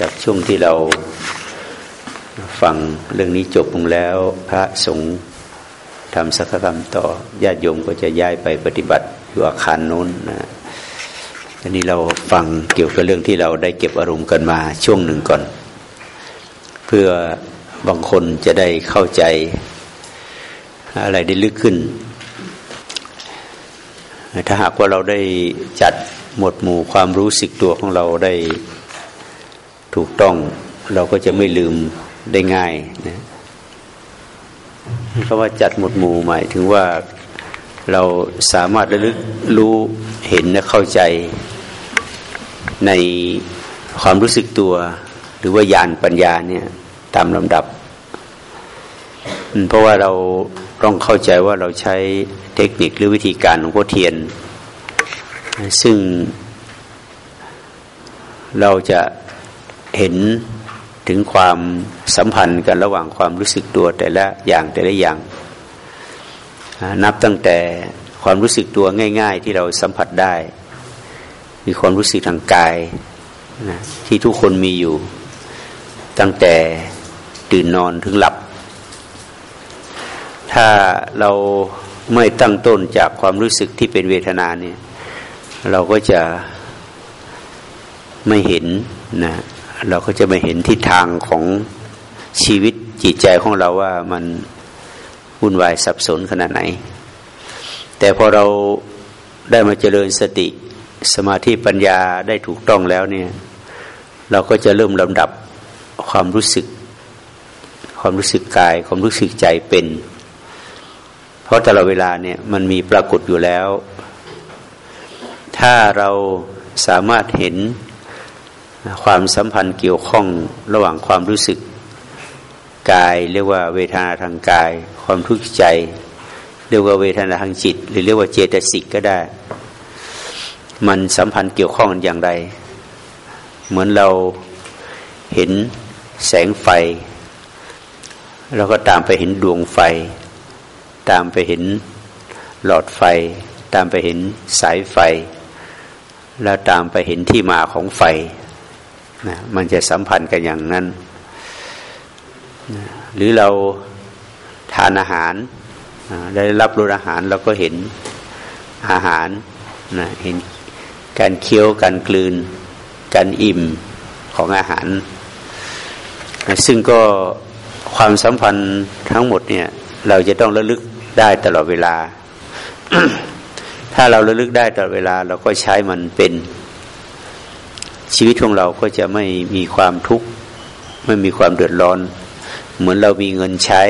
จากช่วงที่เราฟังเรื่องนี้จบลงแล้ว พระสงฆ์ทำสักกรรมต่อญาติโยมก็จะย้ายไปปฏิบัติอยู่อาคารโน้นนะอันนี้เราฟังเกี่ยวกับเรื่องที่เราได้เก็บอารมณ์กันมาช่วงหนึ่งก่อน เพื่อบางคนจะได้เข้าใจอะไรได้ลึกขึ้น ถ้าหากว่าเราได้จัดหมวดหมู่ความรู้สึกตัวของเราได้ ถูกต้องเราก็จะไม่ลืมได้ง่ายนะเพราะว่าจัดหมวดหมู่หมายถึงว่าเราสามารถระลึกรู้เห็นและเข้าใจในความรู้สึกตัว หรือว่าญาณปัญญาเนี่ยตามลำดับ เพราะว่าเราต้องเข้าใจว่าเราใช้เทคนิคหรือวิธีการของพ่อเทียน ซึ่งเราจะ เห็นถึงความสัมพันธ์กันระหว่างความรู้สึกตัวแต่ละอย่างแต่ละอย่าง นับตั้งแต่ความรู้สึกตัวง่าย ๆ ที่เราสัมผัสได้ มีความรู้สึกทางกายนะที่ทุกคนมีอยู่ ตั้งแต่ตื่นนอนถึงหลับ ถ้าเราไม่ตั้งต้นจากความรู้สึกที่เป็นเวทนาเนี่ย เราก็จะไม่เห็นนะ เราก็จะไม่เห็นทิศทางของชีวิตจิตใจของเราว่ามันวุ่นวายสับสนขนาดไหน แต่พอเราได้มาเจริญสติสมาธิปัญญาได้ถูกต้องแล้วเนี่ย เราก็จะเริ่มลำดับความรู้สึก ความรู้สึกกาย ความรู้สึกใจเป็น เพราะแต่ละเวลาเนี่ยมันมีปรากฏอยู่แล้ว ถ้าเราสามารถเห็น ความสัมพันธ์เกี่ยวข้องระหว่างความรู้สึกกาย เรียกว่าเวทนาทางกาย ความทุกข์ใจ เรียกว่าเวทนาทางจิต หรือเรียกว่าเจตสิกก็ได้ มันสัมพันธ์เกี่ยวข้องกันอย่างไร เหมือนเราเห็นแสงไฟเราก็ตามไปเห็นดวงไฟ ตามไปเห็นหลอดไฟ ตามไปเห็นสายไฟ แล้วตามไปเห็นที่มาของไฟ นะมันจะสัมพันธ์กันอย่างนั้นนะหรือเราทานอาหารนะได้รับรสอาหารเราก็เห็นอาหารนะเห็นการเคี้ยวการกลืน การอิ่มของอาหารนะซึ่งก็ความสัมพันธ์ทั้งหมดเนี่ย เราจะต้องระลึกได้ตลอดเวลา ถ้าเราระลึกได้ตลอดเวลา เราก็ใช้มันเป็น ชีวิตของเราก็จะไม่มีความทุกข์ไม่มีความเดือดร้อน เหมือนเรามีเงินใช้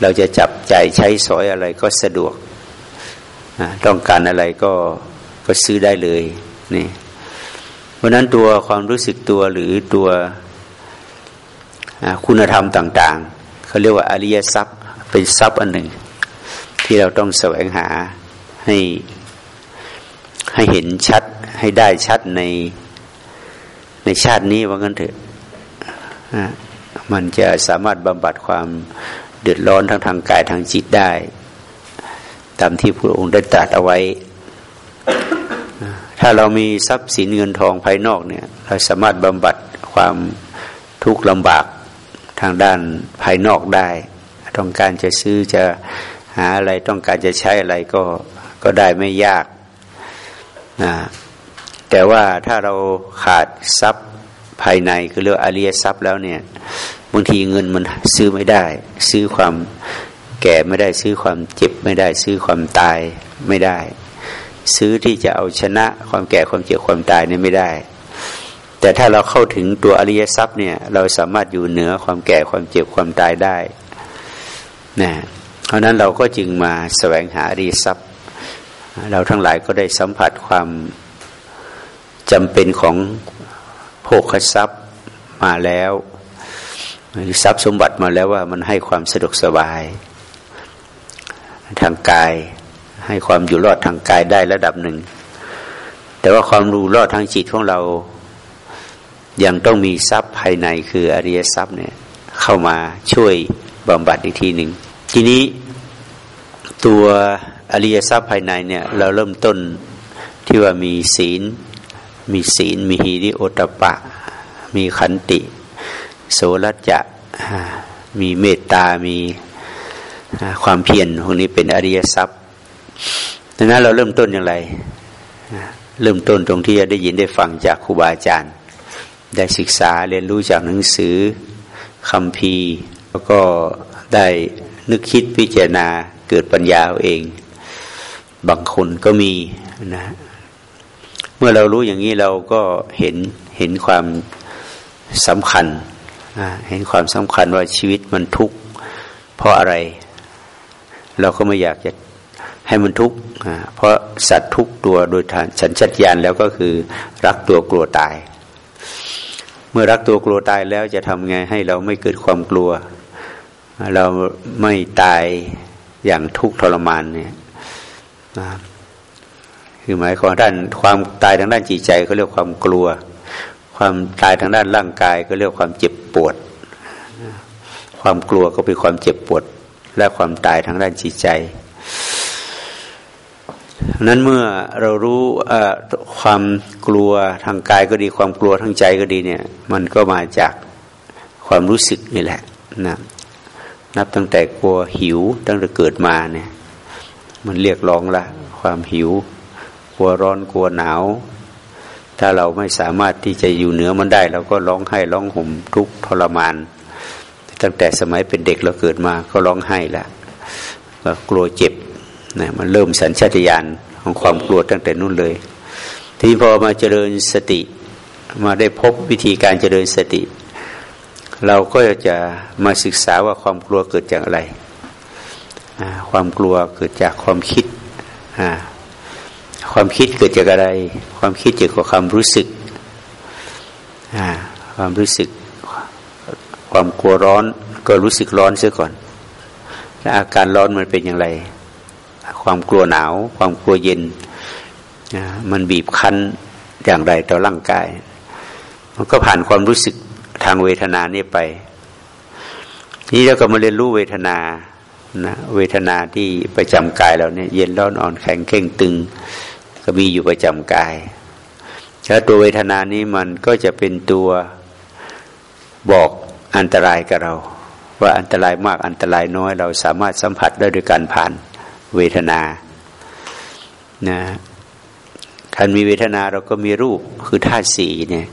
เราจะจับใจใช้สอยอะไรก็สะดวกต้องการอะไรก็ก็ซื้อได้เลยนี่เพราะนั้นตัวความรู้สึกตัวหรือตัวคุณธรรมต่าง ๆเขาเรียกว่าอริยทรัพย์เป็นทรัพย์อันหนึ่ง ที่เราต้องแสวงหาให้ให้เห็นชัด ให้ได้ชัดในในชาตินี้ว่างั้นเถอะมันจะสามารถบำบัดความเดือดร้อนทั้งทางกายทางจิตได้ ตามที่พระองค์ได้ตรัสเอาไว้ ถ้าเรามีทรัพย์สินเงินทองภายนอกเนี่ย เราสามารถบำบัดความทุกข์ลำบากทางด้านภายนอกได้ ต้องการจะซื้อจะหาอะไรต้องการจะใช้อะไรก็ก็ได้ไม่ยากนะ แต่ว่าถ้าเราขาดทรัพย์ภายในคือเรียกอริยทรัพย์แล้วเนี่ยบางทีเงินมันซื้อไม่ได้ ซื้อความแก่ไม่ได้ซื้อความเจ็บไม่ได้ ซื้อความตายไม่ได้ ซื้อที่จะเอาชนะความแก่ความเจ็บความตายนี่ไม่ได้ แต่ถ้าเราเข้าถึงตัวอริยทรัพย์เนี่ยเราสามารถอยู่เหนือความแก่ความเจ็บความตายได้นะเพราะนั้นเราก็จึงมาแสวงหาอริยทรัพย์ เราทั้งหลายก็ได้สัมผัสความ จำเป็นของโภคทรัพย์มาแล้วทรัพย์สมบัติมาแล้วว่ามันให้ความสะดวกสบาย ทางกายให้ความอยู่รอดทางกายได้ระดับหนึ่ง แต่ว่าความรู้รอดทางจิตของเรายังต้องมีทรัพย์ภายในคืออริยทรัพย์เนี่ยเข้ามาช่วยบำบัดอีกทีหนึ่งทีนี้ตัวอริยทรัพย์ภายในเนี่ยเราเริ่มต้นที่ว่ามีศีล มีศีล มีฮีริโอตปะ มีขันติ โสรัจจะมีเมตตา มีความเพียรพวกนี้เป็นอริยทรัพย์ดังนั้นเราเริ่มต้นอย่างไร เริ่มต้นตรงที่จะได้ยินได้ฟังจากครูบาอาจารย์ ได้ศึกษาเรียนรู้จากหนังสือคำพีแล้วก็ได้นึกคิดพิจารณาเกิดปัญญาเอง บางคนก็มีนะ เมื่อเรารู้อย่างนี้เราก็เห็นเห็นความสำคัญเห็นความสำคัญว่าชีวิตมันทุกข์เพราะอะไร เราก็ไม่อยากจะให้มันทุกข์เพราะสัตว์ทุกตัวโดยทางฉันชัดยานแล้วก็คือรักตัวกลัวตาย เมื่อรักตัวกลัวตายแล้วจะทำไงให้เราไม่เกิดความกลัว เราไม่ตายอย่างทุกข์ทรมานเนี่ย คือหมายความด้านความตายทางด้านจิตใจเขาเรียกความกลัว ความตายทางด้านร่างกายก็เรียกความเจ็บปวด ความกลัวก็เป็นความเจ็บปวด และความตายทางด้านจิตใจนั้นเมื่อเรารู้ความกลัวทางกายก็ดี ความกลัวทางใจก็ดีเนี่ย มันก็มาจากความรู้สึกนี่แหละนะนับตั้งแต่กลัวหิวตั้งแต่เกิดมาเนี่ย มันเรียกร้องละ ความหิว กลัวร้อนกลัวหนาว ถ้าเราไม่สามารถที่จะอยู่เหนือมันได้เราก็ร้องไห้ร้องห่มทุกทรมาน ตั้งแต่สมัยเป็นเด็กเราเกิดมาก็ร้องไห้ละก็กลัวเจ็บนะมันเริ่มสัญชาตญาณของความกลัวตั้งแต่นู้นเลย ทีพอมาเจริญสติมาได้พบวิธีการเจริญสติ เราก็จะมาศึกษาว่าความกลัวเกิดจากอะไร ความกลัวเกิดจากความคิด ความคิดเกิดจากอะไร ความคิดเกิดจากความรู้สึกความรู้สึก ความกลัวร้อน ก็รู้สึกร้อนเสียก่อนแล้วอาการร้อนมันเป็นอย่างไร ความกลัวหนาว ความกลัวเย็นมันบีบคั้นอย่างไรต่อร่างกาย มันก็ผ่านความรู้สึกทางเวทนานี้ไป นี่เราก็มาเรียนรู้เวทนานะเวทนาที่ประจำกายเราเนี่ยเย็นร้อนอ่อนแข็งเข่งตึง ก็มีอยู่ประจำกาย แล้วตัวเวทนานี้มันก็จะเป็นตัวบอกอันตรายกับเรา ว่าอันตรายมากอันตรายน้อย เราสามารถสัมผัสได้ด้วยการผ่านเวทนานะท่านมีเวทนาเราก็มีรูปคือธาตุสีเนี่ย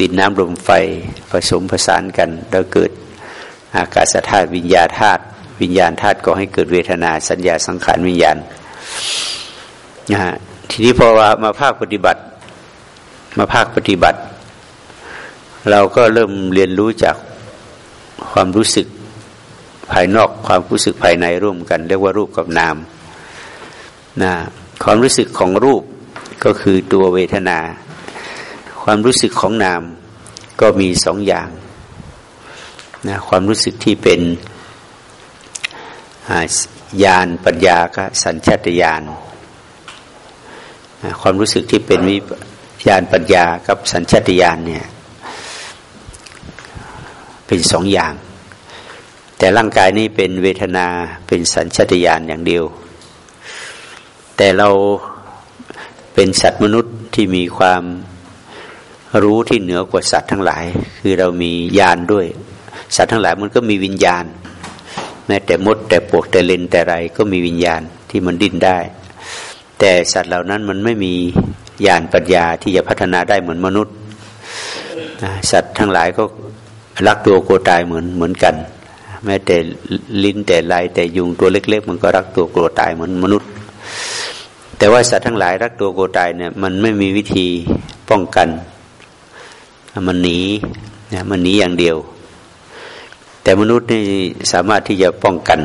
ดินน้ำลมไฟผสมผสานกันแล้วเกิดอากาศธาตุวิญญาธาตุวิญญาณธาตุก็ให้เกิดเวทนาสัญญาสังขารวิญญาณ นะฮะทีนี้พอมาภาคปฏิบัติ มาภาคปฏิบัติ เราก็เริ่มเรียนรู้จากความรู้สึกภายนอกความรู้สึกภายในร่วมกัน เรียกว่ารูปกับนามนะความรู้สึกของรูปก็คือตัวเวทนา ความรู้สึกของนามก็มีสองอย่างนะความรู้สึกที่เป็นญาณปัญญาก็สัญชาตญาณ ความรู้สึกที่เป็นวิญาณปัญญากับสัญชาตญาณเนี่ย เป็นสองอย่าง แต่ร่างกายนี้เป็นเวทนาเป็นสัญชาตญาณอย่างเดียว แต่เราเป็นสัตว์มนุษย์ที่มีความรู้ที่เหนือกว่าสัตว์ทั้งหลาย คือเรามีญาณด้วย สัตว์ทั้งหลายมันก็มีวิญญาณ แม้แต่มดแต่ปวกแต่เลนแต่ไรก็มีวิญญาณที่มันดิ้นได้ แต่สัตว์เหล่านั้นมันไม่มีญาณปัญญาที่จะพัฒนาได้เหมือนมนุษย์ สัตว์ทั้งหลายก็รักตัวกลัวตายเหมือนเหมือนกัน แม้แต่ลิ้นแต่ลายแต่ยุงตัวเล็ก ๆ มันก็รักตัวกลัวตายเหมือนมนุษย์ แต่ว่าสัตว์ทั้งหลายรักตัวกลัวตายเนี่ยมันไม่มีวิธีป้องกัน มันหนีเนี่ยมันหนีอย่างเดียว แต่มนุษย์นี่สามารถที่จะป้องกัน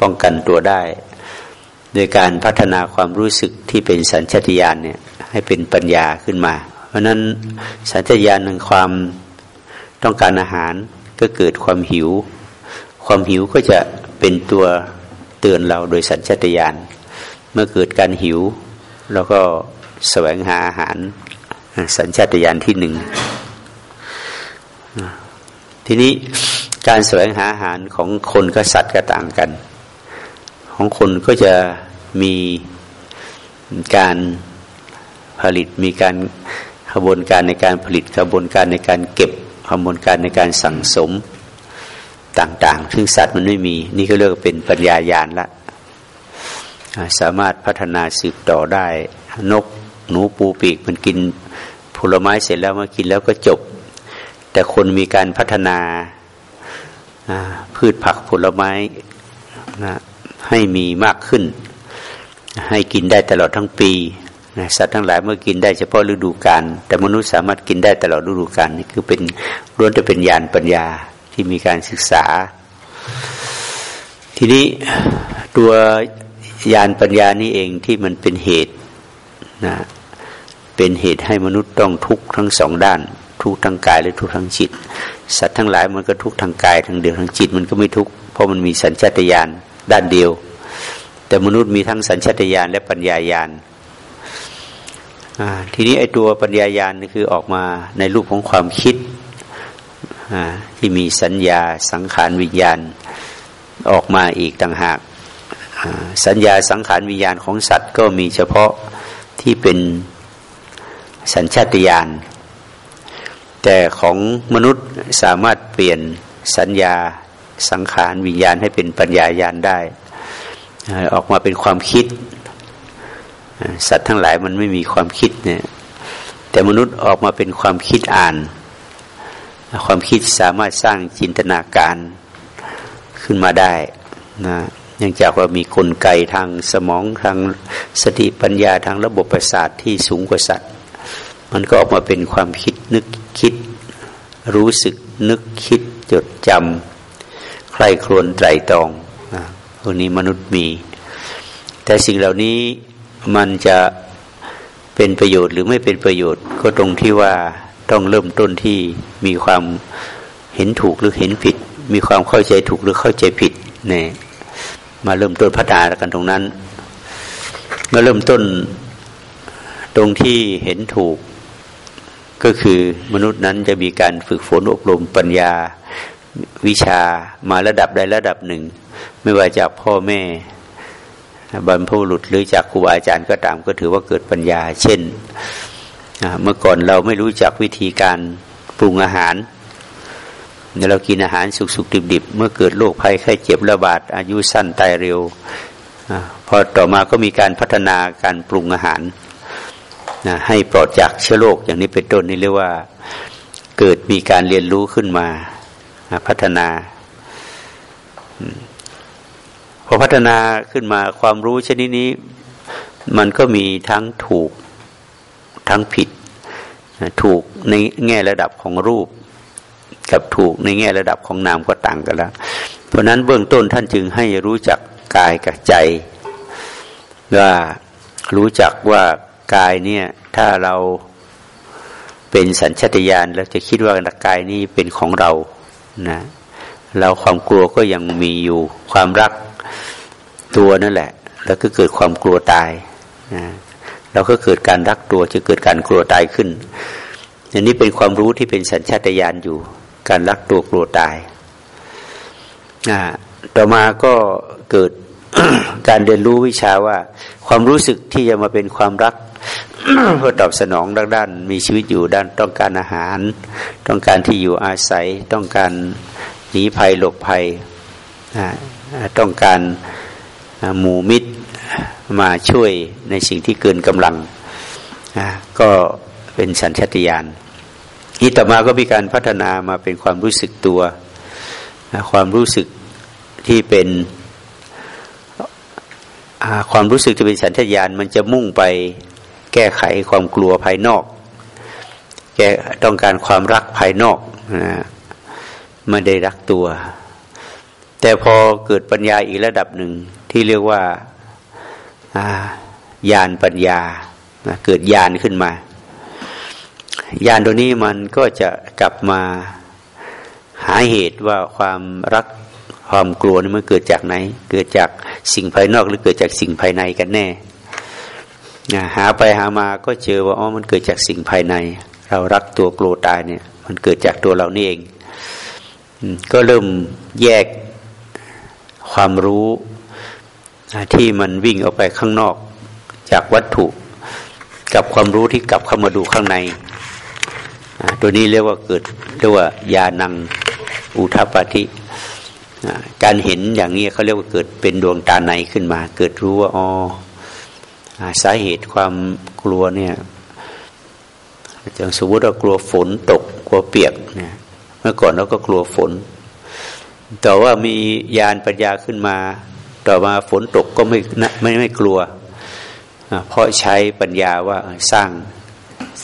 ป้องกันตัวได้ โดยการพัฒนาความรู้สึกที่เป็นสัญชาตญาณเนี่ยให้เป็นปัญญาขึ้นมา เพราะนั้นสัญชาตญาณแห่งความต้องการอาหารก็เกิดความหิว ความหิวก็จะเป็นตัวเตือนเราโดยสัญชาตญาณเมื่อเกิดการหิวเราก็แสวงหาอาหารสัญชาตญาณที่หนึ่ง ทีนี้การแสวงหาอาหารของคนกับสัตว์ก็ต่างกัน ของคนก็จะมีการผลิตมีการระบวนการในการผลิตกระบวนการในการเก็บกระบวนการในการสั่งสมต่างๆ ซึ่งสัตว์มันไม่มี นี่ก็เรียกเป็นปัญญายาณละ สามารถพัฒนาสืบต่อได้ นกหนูปูปีกมันกินผลไม้เสร็จแล้วมากินแล้วก็จบ แต่คนมีการพัฒนาพืชผักผลไม้นะ ให้มีมากขึ้น ให้กินได้ตลอดทั้งปีสัตว์ทั้งหลายเมื่อกินได้เฉพาะฤดูกาลแต่มนุษย์สามารถกินได้ตลอดฤดูกาลนี่คือเป็นล้วนจะเป็นญาณปัญญาที่มีการศึกษา ทีนี้ตัวญาณปัญญานี่เองที่มันเป็นเหตุนะเป็นเหตุให้มนุษย์ต้องทุกข์ทั้งสองด้าน ทุกข์ทางกายและทุกข์ทางจิต สัตว์ทั้งหลายมันก็ทุกข์ทางกายทางเดียวทางจิตมันก็ไม่ทุกข์เพราะมันมีสัญชาตญาณ ด้านเดียว แต่มนุษย์มีทั้งสัญชาตญาณและปัญญายาณทีนี้ไอ้ตัวปัญญายาณนี่คือออกมาในรูปของความคิดที่มีสัญญาสังขารวิญญาณออกมาอีกต่างหากสัญญาสังขารวิญญาณของสัตว์ก็มีเฉพาะที่เป็นสัญชาตญาณแต่ของมนุษย์สามารถเปลี่ยนสัญญา สังขารวิญญาณให้เป็นปัญญายาณได้ ออกมาเป็นความคิด สัตว์ทั้งหลายมันไม่มีความคิดเนี่ยแต่มนุษย์ออกมาเป็นความคิดอ่าน ความคิดสามารถสร้างจินตนาการขึ้นมาได้นะเนื่องจากว่ามีกลไกทางสมองทางสติปัญญาทางระบบประสาทที่สูงกว่าสัตว์ มันก็ออกมาเป็นความคิดนึกคิด รู้สึกนึกคิดจดจำ ใครครวญไตรตรองนะพวกนี้มนุษย์มี แต่สิ่งเหล่านี้มันจะเป็นประโยชน์หรือไม่เป็นประโยชน์ ก็ตรงที่ว่าต้องเริ่มต้นที่มีความเห็นถูกหรือเห็นผิด มีความเข้าใจถูกหรือเข้าใจผิดเนี่ยมาเริ่มต้นพัฒนากันตรงนั้นเมื่อเริ่มต้นตรงที่เห็นถูก ก็คือมนุษย์นั้นจะมีการฝึกฝนอบรมปัญญา วิชามาระดับใดระดับหนึ่ง ไม่ว่าจากพ่อแม่บรรพบุรุษหรือจากครูอาจารย์ก็ตามก็ถือว่าเกิดปัญญา เช่น เมื่อก่อนเราไม่รู้จักวิธีการปรุงอาหารเรากินอาหารสุกๆดิบๆ เมื่อเกิดโรคภัยไข้เจ็บระบาด อายุสั้นตายเร็วอพอต่อมาก็มีการพัฒนาการปรุงอาหารให้ปลอดจากเชื้อโรคอย่างนี้เป็นต้นนี่เรียกว่าเกิดมีการเรียนรู้ขึ้นมา พัฒนาพอพัฒนาขึ้นมาความรู้ชนิดนี้ มันก็มีทั้งถูกทั้งผิด ถูกในแง่ระดับของรูป กับถูกในแง่ระดับของนามก็ต่างกันแล้ว เพราะนั้นเบื้องต้นท่านจึงให้รู้จักกายกับใจ ว่ารู้จักว่ากายเนี่ยถ้าเราเป็นสัญชตาตญาณแล้วจะคิดว่ากายนี้เป็นของเรา นะเราความกลัวก็ยังมีอยู่ความรักตัวนั่นแหละ แล้วก็เกิดความกลัวตายนะเราก็เกิดการรักตัวจะเกิดการกลัวตายขึ้นอันนี้เป็นความรู้ที่เป็นสัญชาตญาณอยู่ การรักตัวกลัวตายต่อมาก็เกิดการเรียนรู้วิชาว่า ความรู้สึกที่จะมาเป็นความรัก เพื่อตอบสนองด้านานมีชีวิตอยู่ด้านต้องการอาหาร ต้องการที่อยู่อาศัย ต้องการหนีภัยหลบภัยต้องการหมู่มิตรมาช่วยในสิ่งที่เกินกำลัง ก็เป็นสัญชาตญาณนี่ต่อมาก็มีการพัฒนามาเป็นความรู้สึกตัว ความรู้สึกที่เป็นความรู้สึกที่เป็นสัญชาตญาณมันจะมุ่งไป ก้ไขความกลัวภายนอก แกต้องการความรักภายนอกนะไม่ได้รักตัว แต่พอเกิดปัญญาอีกระดับหนึ่งที่เรียกว่าญาณปัญญาเกิดญาณขึ้นมาญาณตัวนี้มันก็จะกลับมาหาเหตุว่าความรักความกลัวนี่มันเกิดจากไหน เกิดจากสิ่งภายนอกหรือเกิดจากสิ่งภายในกันแน่ หาไปหามาก็เจอว่าอ๋อมันเกิดจากสิ่งภายใน เรารักตัวกลัวตายเนี่ย มันเกิดจากตัวเรานี่เองก็เริ่มแยกความรู้ที่มันวิ่งออกไปข้างนอกจากวัตถุ กับความรู้ที่กลับเข้ามาดูข้างใน ตัวนี้เรียกว่าเกิดเรียกว่ายานังอุทัปฏิการเห็นอย่างนี้เขาเรียกว่าเกิดเป็นดวงตาในขึ้นมา เกิดรู้ว่าอ๋อ สาเหตุความกลัวเนี่ยอย่างสมมติเรากลัวฝนตกกลัวเปียกเนี่ยเมื่อก่อนเราก็กลัวฝน แต่ว่ามียานปัญญาขึ้นมา ต่อมาฝนตกก็ไม่ไม่ไม่กลัว เพราะใช้ปัญญาว่าสร้าง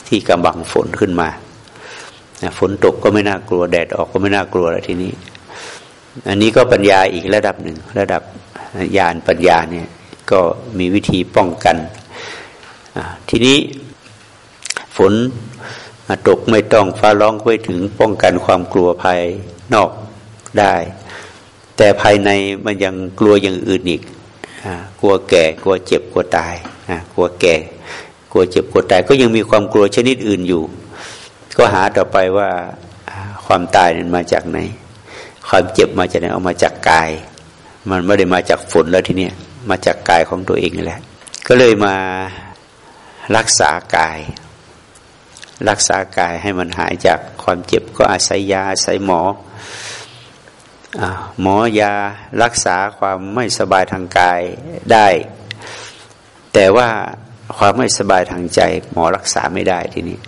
ที่กำบังฝนขึ้นมาฝนตกก็ไม่น่ากลัวแดดออกก็ไม่น่ากลัวแล้วทีนี้ อันนี้ก็ปัญญาอีกระดับหนึ่ง ระดับญาณปัญญาเนี่ย ก็มีวิธีป้องกันทีนี้ฝนตกไม่ต้องฟ้าร้องไว้ถึงป้องกันความกลัวภายนอกได้ แต่ภายในมันยังกลัวอย่างอื่นอีกกลัวแก่กลัวเจ็บกลัวตายกลัวแก่ กลัวเจ็บกลัวตาย ก็ยังมีความกลัวชนิดอื่นอยู่ ก็หาต่อไปว่าความตายนั้นมาจากไหน ความเจ็บมาจากไหนเอามาจากกาย มันไม่ได้มาจากฝนแล้วทีเนี้ย มาจากกายของตัวเองแหละ ก็เลยมารักษากาย รักษากายให้มันหายจากความเจ็บก็อาศัยยาอาศัยหมอหมอยารักษาความไม่สบายทางกายได้ แต่ว่าความไม่สบายทางใจ หมอรักษาไม่ได้ทีนี้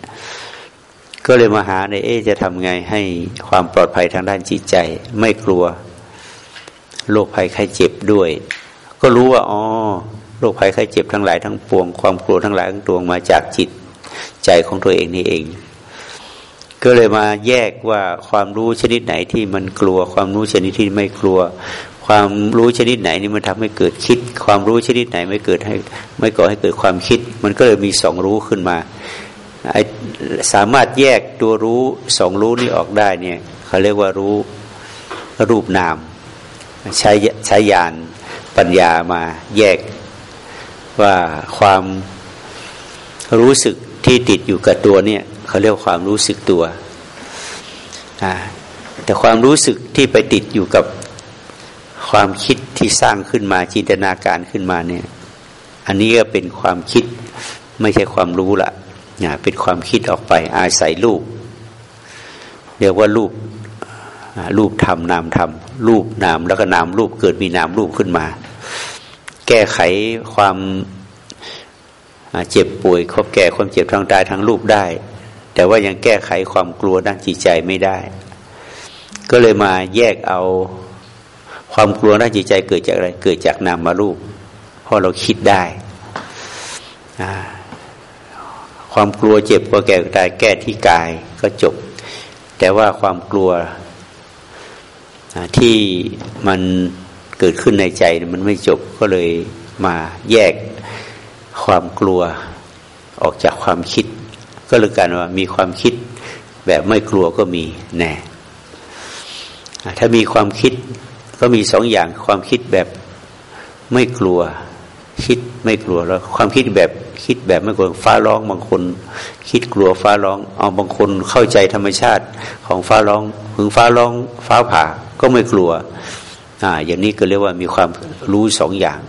ก็เลยมาหาในเอจะทำไงให้ความปลอดภัยทางด้านจิตใจ ไม่กลัวโรคภัยไข้เจ็บด้วย ก็รู้ว่าอ๋อโรคภัยไข้เจ็บทั้งหลายทั้งปวงความกลัวทั้งหลายทั้งปวงมาจากจิตใจของตัวเองนี่เอง ก็เลยมาแยกว่าความรู้ชนิดไหนที่มันกลัว ความรู้ชนิดที่ไม่กลัว ความรู้ชนิดไหนนี่มันทำให้เกิดคิด ความรู้ชนิดไหนไม่เกิดให้ ไม่ก่อให้เกิดความคิด มันก็เลยมีสองรู้ขึ้นมาสามารถแยกตัวรู้สองรู้นี้ออกได้เนี่ยเขาเรียกว่ารู้รูปนามใช้ใช้ยาน ปัญญามาแยกว่าความรู้สึกที่ติดอยู่กับตัวเนี่ยเขาเรียกความรู้สึกตัว แต่ความรู้สึกที่ไปติดอยู่กับความคิดที่สร้างขึ้นมาจินตนาการขึ้นมาเนี่ย อันนี้ก็เป็นความคิดไม่ใช่ความรู้ละนะเป็นความคิดออกไปอาศัยรูป เรียกว่ารูปรูปทำนามทำรูปนามแล้วก็นามรูปเกิดมีนามรูปขึ้นมา แก้ไขความเจ็บป่วยครบแก่ความเจ็บทางกายทางรูปได้ แต่ว่ายังแก้ไขความกลัวด้านจิตใจไม่ได้ ก็เลยมาแยกเอาความกลัวด้านจิตใจเกิดจากอะไร เกิดจากนามมารูปเพราะเราคิดได้ความกลัวเจ็บกลัวแก่ตายแก้ที่กายก็จบ แต่ว่าความกลัวที่มัน เกิดขึ้นในใจมันไม่จบก็เลยมาแยกความกลัวออกจากความคิด ก็เลยกันว่ามีความคิดแบบไม่กลัวก็มีแน่ถ้ามีความคิดก็มีสองอย่างความคิดแบบไม่กลัว คิดไม่กลัวแล้วความคิดแบบคิดแบบไม่กลัวฟ้าร้องบางคน คิดกลัวฟ้าร้อง เอาบางคนเข้าใจธรรมชาติของฟ้าร้องถึงฟ้าร้อง ฟ้าผ่าก็ไม่กลัว อ่าอย่างนี้ก็เรียกว่ามีความรู้สองอย่าง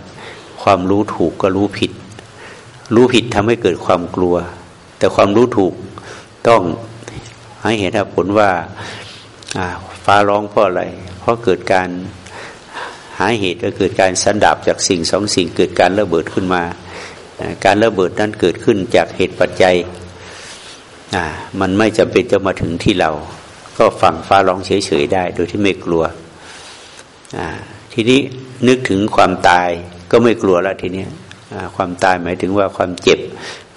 ความรู้ถูกก็รู้ผิด รู้ผิดทำให้เกิดความกลัว แต่ความรู้ถูกต้องให้เห็นผลว่าฟ้าร้องเพราะอะไร เพราะเกิดการหาเหตุก็เกิดการสันดับจากสิ่งสองสิ่งเกิดการระเบิดขึ้นมา การระเบิดนั้นเกิดขึ้นจากเหตุปัจจัย มันไม่จำเป็นจะมาถึงที่เรา ก็ฟังฟ้าร้องเฉยๆได้ โดยที่ไม่กลัว ทีนี้นึกถึงความตายก็ไม่กลัวแล้วทีนี้ความตายหมายถึงว่าความเจ็บ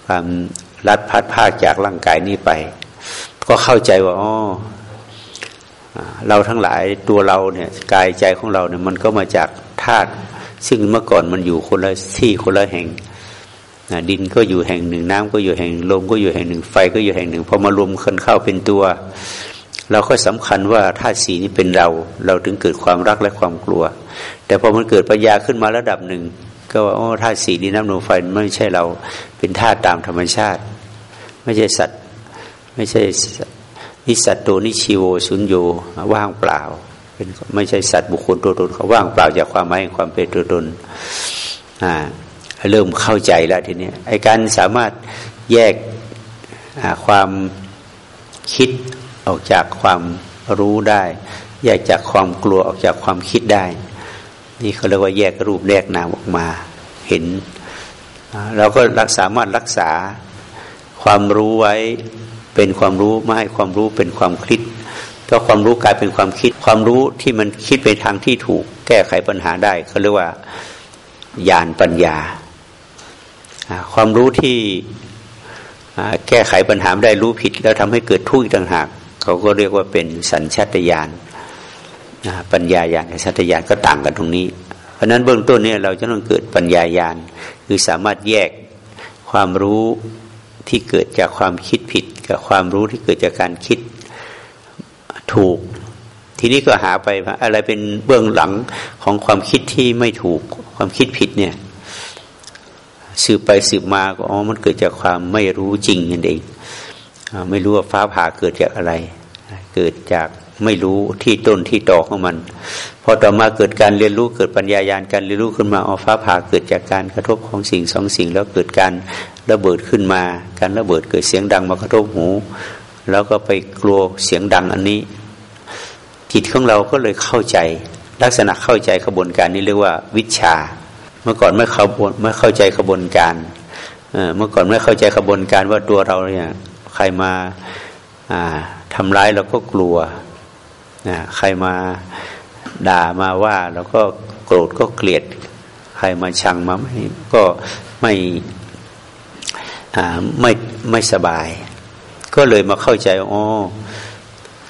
ความรัดพัดภาคจากร่างกายนี้ไป ก็เข้าใจว่าอ๋อเราทั้งหลายตัวเราเนี่ยกายใจของเราเนี่ยมันก็มาจากธาตุซึ่งเมื่อก่อนมันอยู่คนละที่คนละแห่งดินก็อยู่แห่งหนึ่งน้ำก็อยู่แห่งลมก็อยู่แห่งหนึ่งไฟก็อยู่แห่งหนึ่งพอมารวมกันเข้าเป็นตัว เราก็สำคัญว่าธาตุสีนี้เป็นเรา เราถึงเกิดความรักและความกลัว แต่พอมันเกิดปัญญาขึ้นมาระดับหนึ่ง ก็ว่าโอ้ธาตุสีดินน้ำลมไฟไม่ใช่เราเป็นธาตุตามธรรมชาติ ไม่ใช่สัตว์ ไม่ใช่นิสัตโตนิชิโวสุญโยว่างเปล่า เป็นไม่ใช่สัตว์บุคคลตัวตนเขาว่างเปล่าจากความหมายความเป็นตัวตนอ่าเริ่มเข้าใจแล้วทีนี้ไอ้การสามารถแยกความคิด ออกจากความรู้ได้ แยกจากความกลัวออกจากความคิดได้ นี่เขาเรียกว่าแยกรูปแยกนามออกมาเห็น เราก็รักสามารถรักษาความรู้ไว้เป็นความรู้ไม่ให้ความรู้เป็นความคิดก็ความรู้กลายเป็นความคิด ความรู้ที่มันคิดไปทางที่ถูกแก้ไขปัญหาได้เขาเรียกว่าญาณปัญญา ความรู้ที่แก้ไขปัญหาได้รู้ผิด แล้วทำให้เกิดทุกข์ต่างหาก เขาก็เรียกว่าเป็นสัญชาตญาณปัญญาญาณกับสัตญาณก็ต่างกันตรงนี้ เพราะนั้นเบื้องต้นเนี่ยเราจะต้องเกิดปัญญาญาณคือสามารถแยกความรู้ที่เกิดจากความคิดผิด กับความรู้ที่เกิดจากการคิดถูก ทีนี้ก็หาไปอะไรเป็นเบื้องหลังของความคิดที่ไม่ถูก ความคิดผิดเนี่ย สืบไปสืบมาก็อ๋อมันเกิดจากความไม่รู้จริงนั่นเอง ไม่รู้ว่าฟ้าผ่าเกิดจากอะไร เกิดจากไม่รู้ที่ต้นที่ตอของมัน พอต่อมาเกิดการเรียนรู้เกิดปัญญายาณการเรียนรู้ขึ้นมาเอ๋อฟ้าผ่าเกิดจากการกระทบของสิ่งสองสิ่ง แล้วเกิดการระเบิดขึ้นมา การระเบิดเกิดเสียงดังมากระทบหู แล้วก็ไปกลัวเสียงดังอันนี้ จิตของเราก็เลยเข้าใจ ลักษณะเข้าใจขบวนการนี้เรียกว่าวิชา เมื่อก่อนไม่เข้าไม่เข้าใจขบวนการเมื่อก่อนไม่เข้าใจขบวนการว่าตัวเราเนี่ย ใครมาทำร้ายเราก็กลัวใครมาด่ามาว่าเราก็โกรธก็เกลียด ใครมาชังมาไม่ก็ไม่ไม่ไม่สบาย ก็เลยมาเข้าใจอ๋อ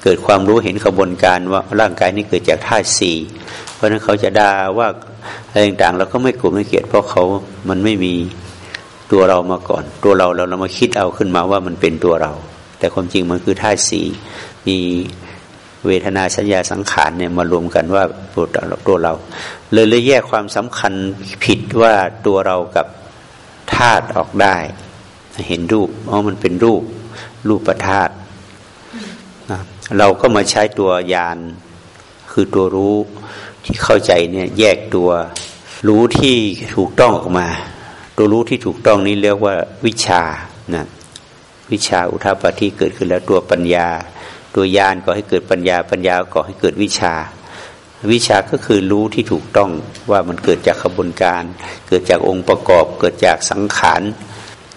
เกิดความรู้เห็นขบวนการว่าร่างกายนี้เกิดจากธาตุสี่เพราะนั้นเขาจะด่าว่าอะไรต่างๆเราก็ไม่กลัวไม่เกลียดเพราะเขามันไม่มี ตัวเรามาก่อน ตัวเราเราเรามาคิดเอาขึ้นมาว่ามันเป็นตัวเรา แต่ความจริงมันคือธาตุสี่มีเวทนาสัญญาสังขารเนี่ยมารวมกันว่าตัวตัวเรา เลยเลยแยกความสำคัญผิดว่าตัวเรากับธาตุออกได้ เห็นรูปอ๋อมันเป็นรูป รูปประธาตุเราก็มาใช้ตัวยานคือตัวรู้ที่เข้าใจเนี่ยแยกตัวรู้ที่ถูกต้องออกมา ตัวรู้ที่ถูกต้องนี้เรียกว่าวิชานะวิชาอุทาปฏิเกิดขึ้นแล้วตัวปัญญา ตัวยานก็ให้เกิดปัญญาปัญญาก็ให้เกิดวิชา วิชาก็คือรู้ที่ถูกต้องว่ามันเกิดจากขบวนการ เกิดจากองค์ประกอบ เกิดจากสังขาร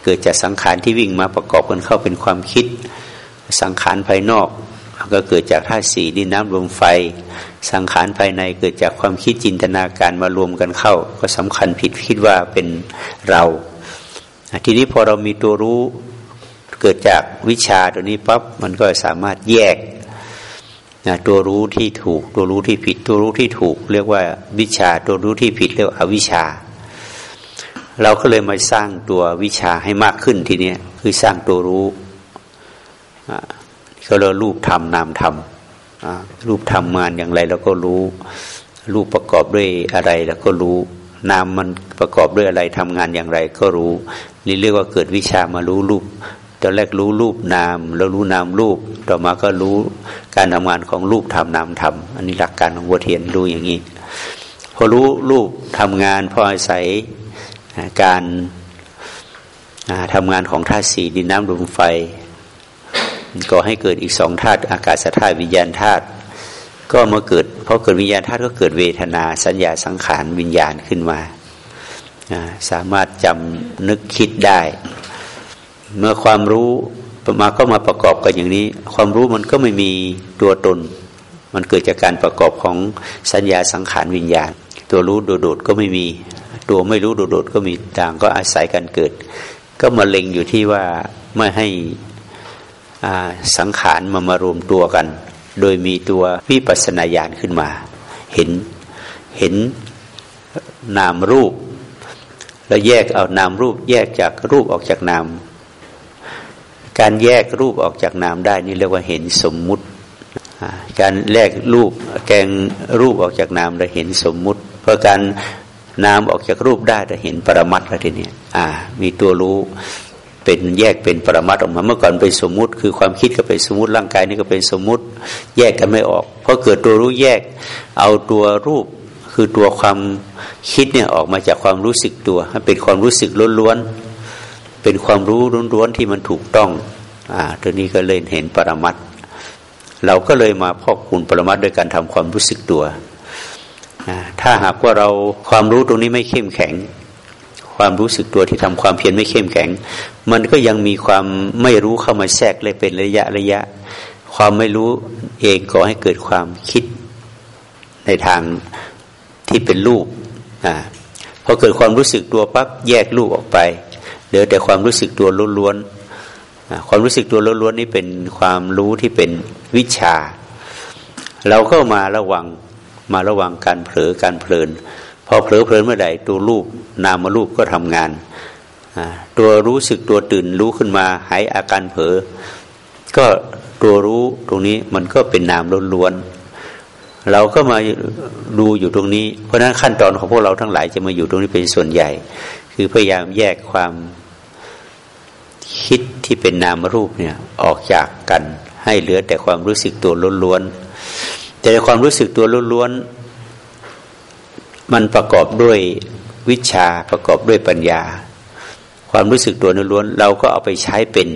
เกิดจากสังขารที่วิ่งมาประกอบกันเข้าเป็นความคิด สังขารภายนอก ก็เกิดจากธาตุสี่ดินน้ำลมไฟ สังขารภายในเกิดจากความคิดจินตนาการมารวมกันเข้า ก็สำคัญผิดคิดว่าเป็นเรา ทีนี้พอเรามีตัวรู้เกิดจากวิชาตัวนี้ปั๊บมันก็สามารถแยกนะตัวรู้ที่ถูก ตัวรู้ที่ผิด ตัวรู้ที่ถูก เรียกว่าวิชาตัวรู้ที่ผิดเรียกว่าอวิชา เราก็เลยมาสร้างตัววิชาให้มากขึ้นทีนี้คือสร้างตัวรู้ ก็เรียกรูปธรรมนามธรรมรูปธรรมงานอย่างไรเราก็รู้ รูปประกอบด้วยอะไรเราก็รู้นามมันประกอบด้วยอะไรทำงานอย่างไรก็รู้ นี่เรียกว่าเกิดวิชามารู้รูปตอนแรกรู้รูปนาม แล้วรู้นามรูป ต่อมาก็รู้การทำงานของรูปธรรมนามธรรมอันนี้หลักการของวัวเทียนรู้อย่างนี้พอรู้รูปทำงานพออาศัยการทำงานของธาตุสี่ดินน้ำลมไฟ ก่อให้เกิดอีกสองธาตุอากาศธาตุวิญญาณธาตุก็มาเกิดเพราะเกิดวิญญาณธาตุก็เกิดเวทนาสัญญาสังขารวิญญาณขึ้นมา สามารถจำนึกคิดได้ เมื่อความรู้มาก็มาประกอบกันอย่างนี้ ความรู้มันก็ไม่มีตัวตน มันเกิดจากการประกอบของสัญญาสังขารวิญญาณ ตัวรู้โดดๆก็ไม่มี ตัวไม่รู้โดดๆก็มีต่างก็อาศัยกันเกิด ก็มาเล็งอยู่ที่ว่าไม่ให้ สังขารมามารวมตัวกัน โดยมีตัววิปัสนาญาณขึ้นมา เห็นเห็นนามรูป แล้วแยกเอานามรูป แยกจากรูปออกจากนาม การแยกรูปออกจากนามได้นี่เรียกว่าเห็นสมมุติ การแยกรูปแกงรูปออกจากนามเราเห็นสมมุติ เพราะการนามออกจากรูปได้เราเห็นปรมัตถ์แล้วทีนี้อ่า มีตัวรู้ เป็นแยกเป็นปรมัตออกมา เมื่อก่อนเป็นสมมุติ คือความคิดก็เป็นสมมติร่างกายนี่ก็เป็นสมมุติ แยกกันไม่ออกเพราะเกิดตัวรู้แยก เอาตัวรูปคือตัวความคิดเนี่ยออกมาจากความรู้สึกตัวเป็นความรู้สึกล้วนๆเป็นความรู้ล้วนๆที่มันถูกต้องอ่าตัวนี้ก็เลยเห็นปรมัตเราก็เลยมาพอกคุณปรมัตด้วยการทำความรู้สึกตัวถ้าหากว่าเราความรู้ตรงนี้ไม่เข้มแข็ง ความรู้สึกตัวที่ทำความเพียรไม่เข้มแข็ง มันก็ยังมีความไม่รู้เข้ามาแทรกเลยเป็นระยะระยะ ความไม่รู้เองก็ให้เกิดความคิดในทางที่เป็นรูปอ่าพอเกิดความรู้สึกตัวปั๊บแยกรูปออกไปเหลือแต่ความรู้สึกตัวล้วนๆความรู้สึกตัวล้วนๆนี่เป็นความรู้ที่เป็นวิชา เราก็มาระวังมาระวังการเผลอการเพลิน พอเผลอเพลินเมื่อใดตัวรูป นามรูปก็ทำงาน ตัวรู้สึกตัวตื่นรู้ขึ้นมาหายอาการเผลอก็ตัวรู้ตรงนี้มันก็เป็นนามล้วนๆเราก็มาดูอยู่ตรงนี้ เพราะฉะนั้นขั้นตอนของพวกเราทั้งหลายจะมาอยู่ตรงนี้เป็นส่วนใหญ่ คือพยายามแยกความคิดที่เป็นนามรูปเนี่ยออกจากกันให้เหลือแต่ความรู้สึกตัวล้วนๆแต่ความรู้สึกตัวล้วนๆมันประกอบด้วยวิชาประกอบด้วยปัญญา ความรู้สึกตัวล้วนเราก็เอาไปใช้เป็น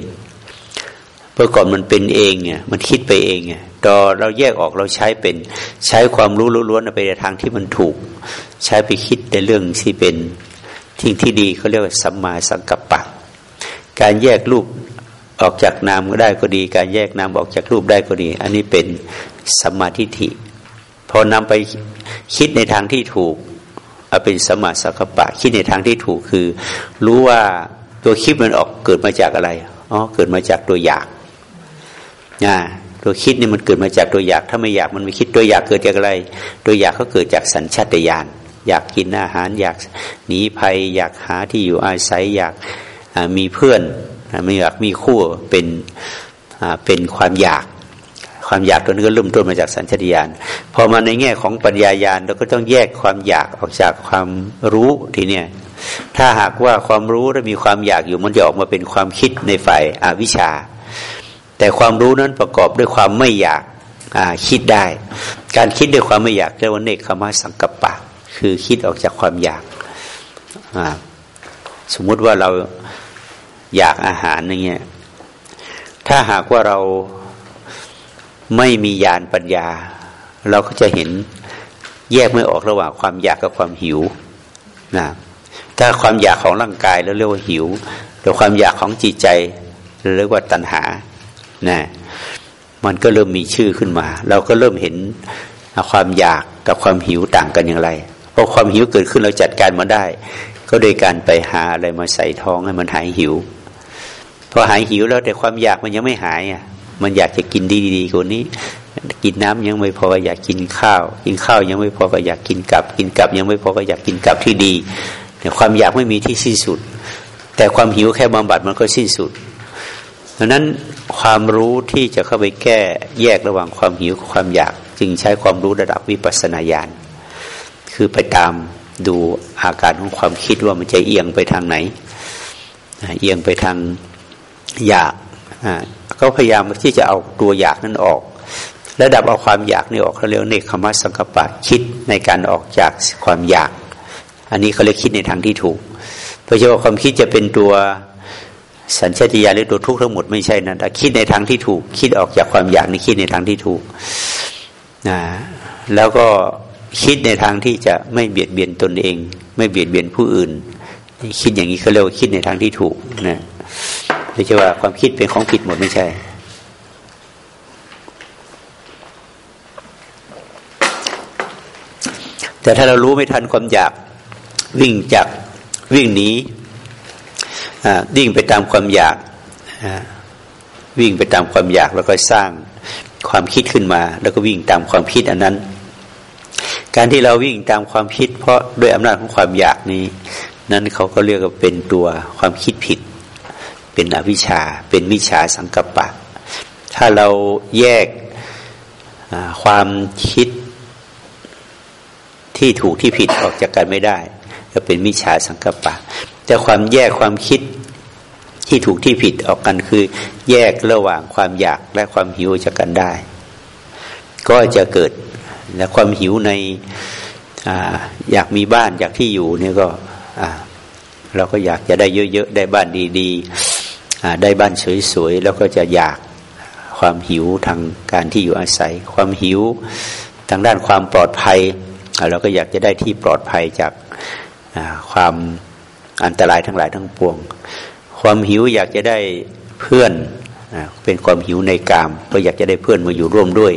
เมื่อก่อนมันเป็นเองเนี่ยมันคิดไปเองเนี่ยตอเราแยกออกเราใช้เป็น ใช้ความรู้ล้วนๆไปในทางที่มันถูก ใช้ไปคิดในเรื่องที่เป็นทิ้งที่ดีเขาเรียกว่าสัมมาสังกัปปะ การแยกรูปออกจากนามก็ได้ก็ดี การแยกนามออกจากรูปได้ก็ดี อันนี้เป็นสัมมาทิฏฐิพอนำไปคิดในทางที่ถูก เอาเป็นสมาสักปะคิดในทางที่ถูกคือ รู้ว่าตัวคิดมันออกเกิดมาจากอะไรอ๋อเกิดมาจากตัวอยากนะตัวคิดนี่มันเกิดมาจากตัวอยาก ถ้าไม่อยากมันไม่คิดตัวอยากเกิดจากอะไร ตัวอยากก็เกิดจากสัญชาตญาณอยากกินอาหาร อยากหนีภัย อยากหาที่อยู่อาศัยอยากมีเพื่อนไม่อยากมีคู่เป็นเป็นความอยาก ความอยากตัวนี้ก็เริ่มต้นมาจากสัญชาตญาณพอมาในแง่ของปัญญาญาณเราก็ต้องแยกความอยากออกจากความรู้ทีเนี้ยถ้าหากว่าความรู้และมีความอยากอยู่มันจะออกมาเป็นความคิดในฝ่ายอาวิชชา แต่ความรู้นั้นประกอบด้วยความไม่อยากคิดได้ การคิดด้วยความไม่อยากเรียกว่าเนคขมาสังกัปปะ คือคิดออกจากความอยากสมมุติว่าเราอยากอาหารอย่างเงี้ยถ้าหากว่าเรา ไม่มีญาณปัญญา เราก็จะเห็นแยกไม่ออกระหว่างความอยากกับความหิวนะถ้าความอยากของร่างกายเราเรียกว่าหิวแต่ความอยากของจิตใจเราเรียกว่าตัณหานะมันก็เริ่มมีชื่อขึ้นมา เราก็เริ่มเห็นความอยากกับความหิวต่างกันอย่างไรพอความหิวเกิดขึ้นเราจัดการมาได้ ก็โดยการไปหาอะไรมาใส่ท้องให้มันหายหิว พอหายหิวแล้วแต่ความอยากมันยังไม่หายอะ มันอยากจะกินดีๆกว่านี้ กินน้ำยังไม่พออยากกินข้าว กินข้าวยังไม่พอก็อยากกินกับ กินกับยังไม่พอก็อยากกินกับที่ดีแต่ความอยากไม่มีที่สิ้นสุด แต่ความหิวแค่บำบัดมันก็สิ้นสุดดังนั้นความรู้ที่จะเข้าไปแก้แยกระหว่างความหิวกับความอยาก จึงใช้ความรู้ระดับวิปัสสนาญาณคือไปตามดูอาการของความคิดว่ามันจะเอียงไปทางไหน เอียงไปทางอยาก เขาพยายามที่จะเอาตัวอยากนั้นออกระดับเอาความอยากนี่ออกเขาเรียกเนคขมัสสังกปะคิดในการออกจากความอยาก อันนี้เขาเรียกคิดในทางที่ถูกเพราะฉะนั้นความคิดจะเป็นตัวสัญชาติญาณหรือตัวทุกข์ทั้งหมดไม่ใช่นะแต่คิดในทางที่ถูก คิดออกจากความอยากนี่คิดในทางที่ถูกนะแล้วก็คิดในทางที่จะไม่เบียดเบียนตนเอง ไม่เบียดเบียนผู้อื่น คิดอย่างนี้เขาเรียกว่าคิดในทางที่ถูกนะ ไม่ใช่ว่าความคิดเป็นของผิดหมดไม่ใช่ แต่ถ้าเรารู้ไม่ทันความอยากวิ่งจากวิ่งหนีวิ่งไปตามความอยากวิ่งไปตามความอยากแล้วก็สร้างความคิดขึ้นมา แล้วก็วิ่งตามความคิดอันนั้น การที่เราวิ่งตามความคิด เพราะด้วยอำนาจของความอยากนี้ นั้นเขาก็เรียกว่าเป็นตัวความคิดผิด เป็นอวิชชา เป็นมิจฉาสังกัปปะ ถ้าเราแยกความคิดที่ถูกที่ผิดออกจากกันไม่ได้จะเป็นมิจฉาสังกัปปะ แต่ความแยกความคิดที่ถูกที่ผิดออกกันคือ แยกระหว่างความอยากและความหิวจากกันได้ ก็จะเกิดและความหิวในออยากมีบ้านอยากที่อยู่เนี่ยก็เราก็อยากจะได้เยอะๆได้บ้านดีๆ ได้บ้านสวยๆแล้วก็จะอยากความหิวทางการที่อยู่อาศัย ความหิวทางด้านความปลอดภัย เราก็อยากจะได้ที่ปลอดภัยจากความอันตรายทั้งหลายทั้งปวง ความหิวอยากจะได้เพื่อนเป็นความหิวในกาม ก็อยากจะได้เพื่อนมาอยู่ร่วมด้วย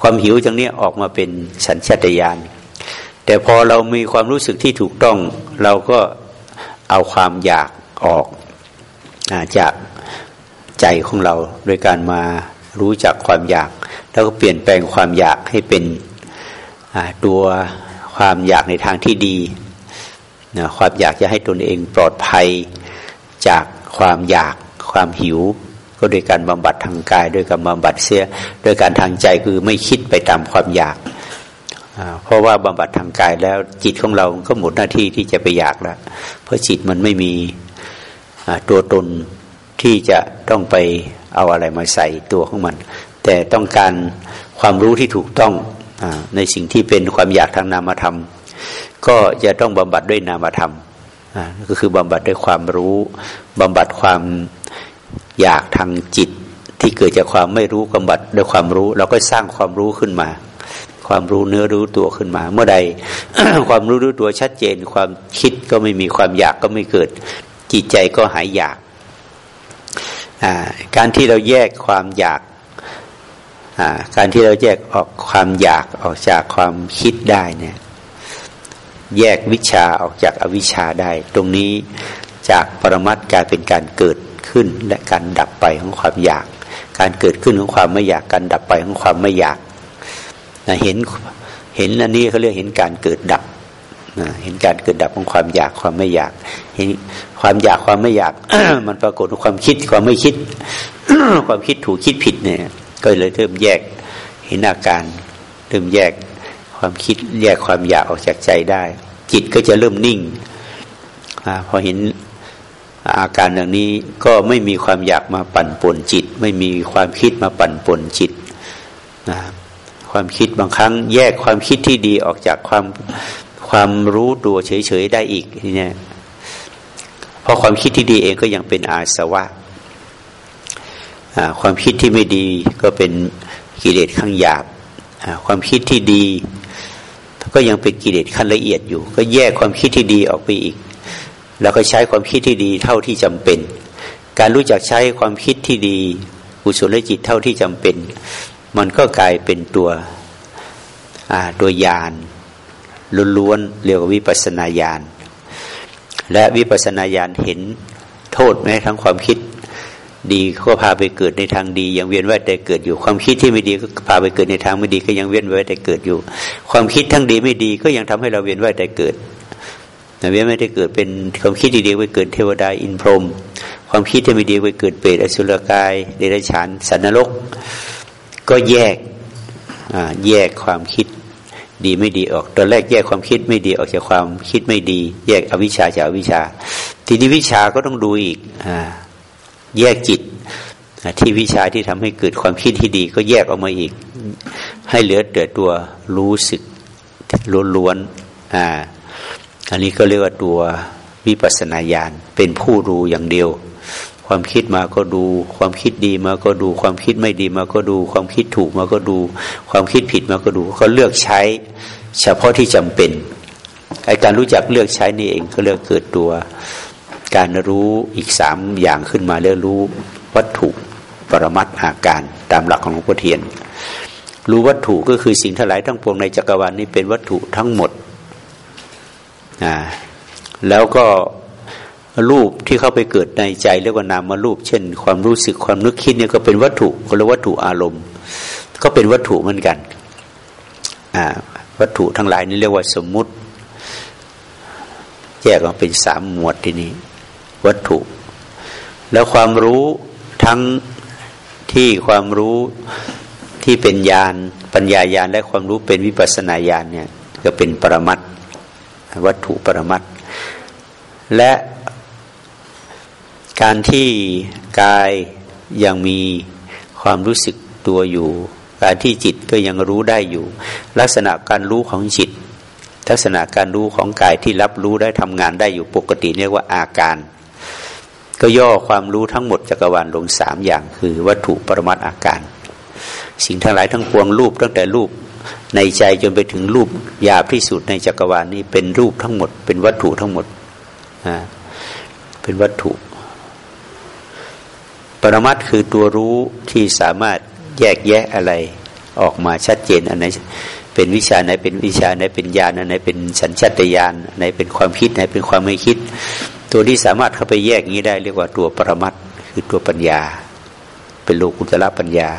ความหิวจังนี้ออกมาเป็นสัญชาตญาณแต่พอเรามีความรู้สึกที่ถูกต้อง เราก็เอาความอยากออก จากใจของเราโดยการมารู้จักความอยาก แล้วก็เปลี่ยนแปลงความอยากให้เป็นตัวความอยากในทางที่ดีนะความอยากจะให้ตนเองปลอดภัยจากความอยากความหิว ก็โดยการบำบัดทางกายโดยการบำบัดเสียโดยการทางใจคือไม่คิดไปตามความอยาก เพราะว่าบำบัดทางกายแล้วจิตของเราก็หมดหน้าที่ที่จะไปอยากแล้ว เพราะจิตมันไม่มี ตัวตนที่จะต้องไปเอาอะไรมาใส่ตัวของมัน แต่ต้องการความรู้ที่ถูกต้องอในสิ่งที่เป็นความอยากทางนามธรรม ก็จะต้องบำบัดด้วยนามธรรมก็คือบำบัดด้วยความรู้บำบัดความอยากทางจิต ที่เกิดจากความไม่รู้บำบัดด้วยความรู้ เราก็สร้างความรู้ขึ้นมา ความรู้เนื้อรู้ตัวขึ้นมา เมื่อใดความรู้รู้ตัวชัดเจน ความคิดก็ไม่มีความอยากก็ไม่เกิด จิตใจก็หายอยาก การที่เราแยกความอยาก การที่เราแยกออกความอยากออกจากความคิดได้เนี่ย แยกวิชาออกจากอวิชาได้ ตรงนี้จากปรมัตกลายเป็นการเกิดขึ้นและการดับไปของความอยาก การเกิดขึ้นของความไม่อยาก การดับไปของความไม่อยาก เห็น เห็นอันนี้เขาเรียกเห็นการเกิดดับ เห็นการเกิดดับของความอยากความไม่อยากเห็นความอยากความไม่อยาก มันปรากฏความคิดความไม่คิด ความคิดถูกคิดผิดเนี่ย ก็เลยเริ่มแยกเห็นอาการเริ่มแยกความคิดแยกความอยากออกจากใจได้ จิตก็จะเริ่มนิ่งอพอเห็นอาการอย่างนี้ก็ไม่มีความอยากมาปั่นป่วนจิต ไม่มีความคิดมาปั่นป่วนจิตนะความคิดบางครั้งแยกความคิดที่ดีออกจากความ ความรู้ตัวเฉยๆได้อีกทีนี้เพราะความคิดที่ดีเองก็ยังเป็นอาสวะความคิดที่ไม่ดีก็เป็นกิเลสขั้นหยาบความคิดที่ดีก็ยังเป็นกิเลสขั้นละเอียดอยู่ ก็แยกความคิดที่ดีออกไปอีก แล้วก็ใช้ความคิดที่ดีเท่าที่จำเป็น การรู้จักใช้ความคิดที่ดีกุศลจิตเท่าที่จำเป็น มันก็กลายเป็นตัวตัวยาน ล้วนๆเรียกว่าวิปัสนาญาณและวิปัสนาญาณเห็นโทษแม้ทั้งความคิดดีก็พาไปเกิดในทางดี ยังเวียนว่ายแต่เกิดอยู่ ความคิดที่ไม่ดีก็พาไปเกิดในทางไม่ดีก็ยังเวียนว่ายแต่เกิดอยู่ ความคิดทั้งดีไม่ดีก็ยังทำให้เราเวียนว่ายแต่เกิดเวียนไม่ได้เกิดเป็นความคิดดีๆไปเกิดเทวดาอินพรหมความคิดที่ไม่ดีไปเกิดเปรตอสุรกายเดรัจฉานสันนรก ก็แยกแยกความคิด ดีไม่ดีออก ตอนแรกแยกความคิดไม่ดีออกจากความคิดไม่ดี แยกอวิชชาจากอวิชชา ทีนี้วิชาก็ต้องดูอีกอแยกจิตที่วิชาที่ทำให้เกิดความคิดที่ดี ก็แยกออกมาอีก ให้เหลือแต่ตัวรู้สึกล้วนๆอ่าอันนี้ก็เรียกว่าตัววิปัสนาญาณเป็นผู้รู้อย่างเดียว ความคิดมาก็ดู ความคิดดีมาก็ดู ความคิดไม่ดีมาก็ดู ความคิดถูกมาก็ดู ความคิดผิดมาก็ดูเขาเลือกใช้เฉพาะที่จำเป็นไอการรู้จักเลือกใช้นี่เองก็เลือกเกิดตัว การรู้อีกสามอย่างขึ้นมาเรียกรู้วัตถุปรมัตอาการตามหลักของหลวงพ่อเทียน รู้วัตถุก็คือสิ่งทั้งหลายทั้งปวงในจักรวาลนี้เป็นวัตถุทั้งหมดอ่าแล้วก็ รูปที่เข้าไปเกิดในใจเรียกว่านามารูป เช่น ความรู้สึกความนึกคิดเนี่ยก็เป็นวัตถุคนละวัตถุอารมณ์ ก็เป็นวัตถุเหมือนกันอ่าวัตถุทั้งหลายนี้เรียกว่าสมมุติ แยกออกเป็นสามหมวดที่นี้วัตถุ แล้วความรู้ทั้งที่ความรู้ที่เป็นญาณปัญญาญาณและความรู้เป็นวิปัสนาญาณเนี่ยก็เป็นปรมัตวัตถุปรมัตและ การที่กายยังมีความรู้สึกตัวอยู่ การที่จิตก็ยังรู้ได้อยู่ ลักษณะการรู้ของจิต ลักษณะการรู้ของกายที่รับรู้ได้ทำงานได้อยู่ปกติเรียกว่าอาการ ก็ย่อความรู้ทั้งหมดจักรวาลลงสามอย่างคือวัตถุปรมัตอาการ สิ่งทั้งหลายทั้งปวงรูปตั้งแต่รูปในใจจนไปถึงรูปหยาบที่สุดในจักรวาลนี้เป็นรูปทั้งหมด เป็นวัตถุทั้งหมดอ่าเป็นวัตถุ ปรมัตคือตัวรู้ที่สามารถแยกแยะอะไรออกมาชัดเจนอันไหนเป็นวิชาไหนเป็นวิชาไหนเป็นญาณอันไหนเป็นสัญชาตญาณไหนเป็นความคิดไหนเป็นความไม่คิด ตัวที่สามารถเข้าไปแยกนี้ได้ เรียกว่าตัวปรมัตคือตัวปัญญา เป็นโลกุตละปัญญา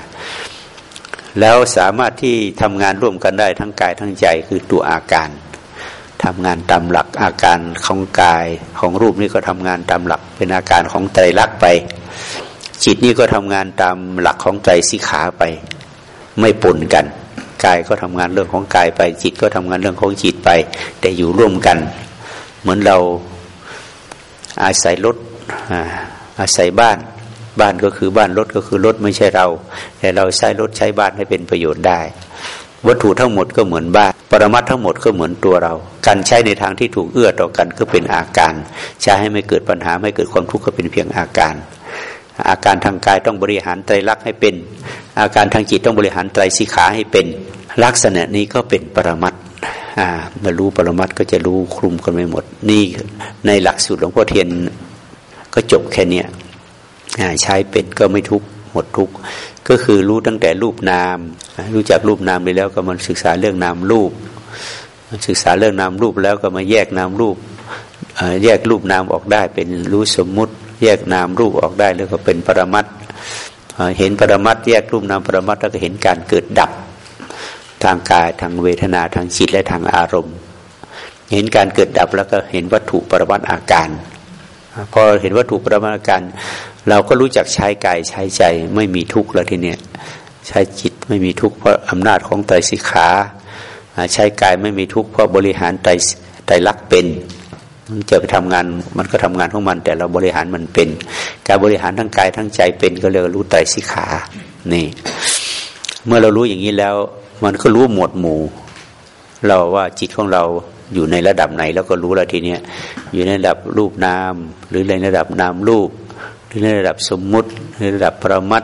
แล้วสามารถที่ทำงานร่วมกันได้ทั้งกายทั้งใจคือตัวอาการทำงานตามหลักอาการของกายของรูปนี่ก็ทำงานตามหลัก เป็นอาการของใจรักไป จิตนี่ก็ทำงานตามหลักของใจสิขาไป ไม่ปนกันกายก็ทำงานเรื่องของกายไป จิตก็ทำงานเรื่องของจิตไป แต่อยู่ร่วมกัน เหมือนเราอาศัยรถอาศัยบ้าน บ้านก็คือบ้านรถก็คือรถไม่ใช่เรา แต่เราใช้รถใช้บ้านให้เป็นประโยชน์ได้ วัตถุทั้งหมดก็เหมือนบ้าน ปรมัตทั้งหมดก็เหมือนตัวเรา การใช้ในทางที่ถูกเอื้อต่อกันก็เป็นอาการ ใช้ให้ไม่เกิดปัญหาไม่เกิดความทุกข์ก็เป็นเพียงอาการ อาการทางกายต้องบริหารไตรลักษณ์ให้เป็น อาการทางจิตต้องบริหารไตรสิขาให้เป็น ลักษณะนี้ก็เป็นปรมัตเมื่อรู้ปรมัตก็จะรู้คลุมกันไปหมด นี่ในหลักสูตรหลวงพ่อเทียนก็จบแค่นี้ใช้เป็นก็ไม่ทุกหมดทุกก็คือรู้ตั้งแต่รูปนาม รู้จักรูปนามไปแล้วก็มาศึกษาเรื่องนามรูป ศึกษาเรื่องนามรูปแล้วก็มาแยกนามรูปแยกรูปนามออกได้เป็นรู้สมมุติ แยกนามรูปออกได้แล้วก็เป็นปรมัตเห็นปรมัตแยกรูปนามปรมัตแล้วก็เห็นการเกิดดับทางกายทางเวทนาทางจิตและทางอารมณ์ เห็นการเกิดดับแล้วก็เห็นวัตถุปรมัตอาการพอเห็นวัตถุปรมัตอาการเราก็รู้จักใช้กายใช้ใจไม่มีทุกข์แล้วทีเนี้ยใช้จิตไม่มีทุกข์เพราะอำนาจของไตรสิกขาใช้กายไม่มีทุกข์เพราะบริหารไตรไตรลักษณ์เป็น จะไปทำงานมันก็ทำงานของมัน แต่เราบริหารมันเป็น การบริหารทั้งกายทั้งใจเป็นก็เรียกรู้ไตรสิขา นี่ เมื่อเรารู้อย่างนี้แล้ว มันก็รู้หมวดหมู่ เราว่าจิตของเราอยู่ในระดับไหน แล้วก็รู้แล้วทีเนี้ยอยู่ในระดับรูปนามหรือในระดับนามรูป หรือในระดับสมมุติในระดับประมัต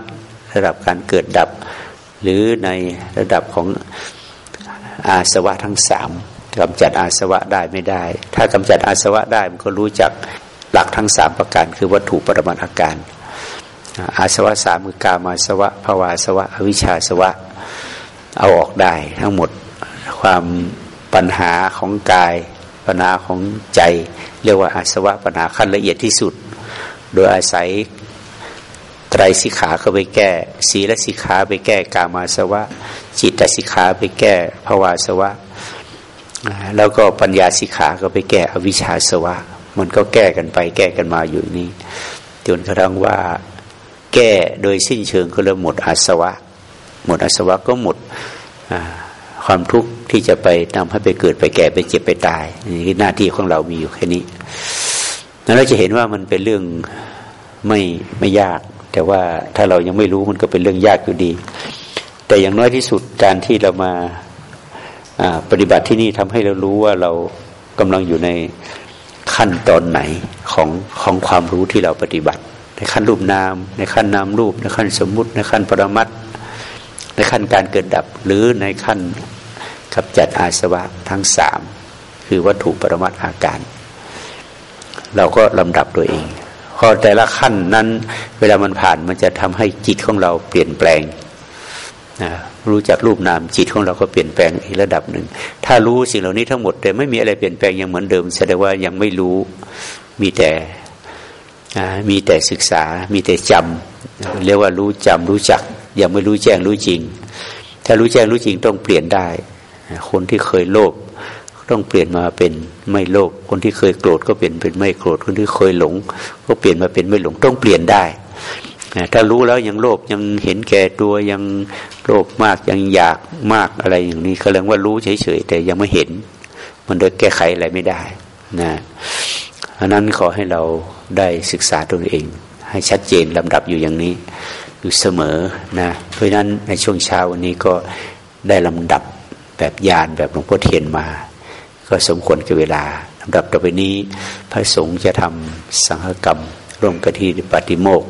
ระดับการเกิดดับ หรือในระดับของอาสวะทั้งสาม กำจัดอาสวะได้ไม่ได้ ถ้ากำจัดอาสวะได้มันก็รู้จักหลักทั้งสามประการคือวัตถุปรมัตอาการ อาสวะสามคือกามาสวะภาวาสวะ อวิชชาสวะ เอาออกได้ทั้งหมดความปัญหาของกายปัญหาของใจ เรียกว่าอาสวะปัญหาขั้นละเอียดที่สุด โดยอาศัยไตรสิกขาเข้าไปแก้ ศีลสิกขาไปแก้กามาสวะ จิตสิกขาไปแก้ภาวาสวะ แล้วก็ปัญญาสิกขาก็ไปแก้อวิชชาสวะ มันก็แก้กันไปแก้กันมาอยู่นี่จนกระทั่งว่าแก้โดยสิ้นเชิงก็เริ่มหมดอาสวะ หมดอาสวะก็หมดความทุกข์ที่จะไปนำให้ไปเกิดไปแก่ไปเจ็บไปตายนี่หน้าที่ของเรามีอยู่แค่นี้นั้นเราจะเห็นว่ามันเป็นเรื่องไม่ไม่ยาก แต่ว่าถ้าเรายังไม่รู้มันก็เป็นเรื่องยากอยู่ดี แต่อย่างน้อยที่สุดการที่เรามา ปฏิบัติที่นี่ทำให้เรารู้ว่าเรากำลังอยู่ในขั้นตอนไหนของของความรู้ที่เราปฏิบัติ ในขั้นรูปนาม ในขั้นนามรูป ในขั้นสมมุติ ในขั้นปรมัตในขั้นการเกิดดับ หรือในขั้นขับจัดอาสวะทั้งสามคือวัตถุปรมัตอาการ เราก็ลำดับตัวเองพอแต่ละขั้นนั้น เวลามันผ่านมันจะทำให้จิตของเราเปลี่ยนแปลงนะ รู้จักรูปนามจิตของเราก็เปลี่ยนแปลงอีกระดับหนึ่ง ถ้ารู้สิ่งเหล่านี้ทั้งหมดแต่ไม่มีอะไรเปลี่ยนแปลงยังเหมือนเดิมแสดงว่ายังไม่รู้มีแต่มีแต่ศึกษา มีแต่จำเรียกว่ารู้จำรู้จัก ยังไม่รู้แจ้งรู้จริง ถ้ารู้แจ้งรู้จริงต้องเปลี่ยนได้ คนที่เคยโลภต้องเปลี่ยนมาเป็นไม่โลภคนที่เคยโกรธก็เปลี่ยนเป็นไม่โกรธคนที่เคยหลง ก็เปลี่ยนมาเป็นไม่หลงต้องเปลี่ยนได้ ถ้ารู้แล้วยังโลภยังเห็นแก่ตัวยังโลภมากยังอยากมากอะไรอย่างนี้เขาเรียกว่ารู้เฉยๆแต่ยังไม่เห็น มันโดยแก้ไขอะไรไม่ได้นะอันนั้นขอให้เราได้ศึกษาตนเอง ให้ชัดเจนลำดับอยู่อย่างนี้ อยู่เสมอนะเพราะนั้นในช่วงเช้าวันนี้ก็ได้ลำดับแบบยานแบบหลวงพ่อเทียนมา ก็สมควรกับเวลาลำดับต่อไปนี้ พระสงฆ์จะทำสังฆกรรม ร่วมกันที่ปฏิโมกข์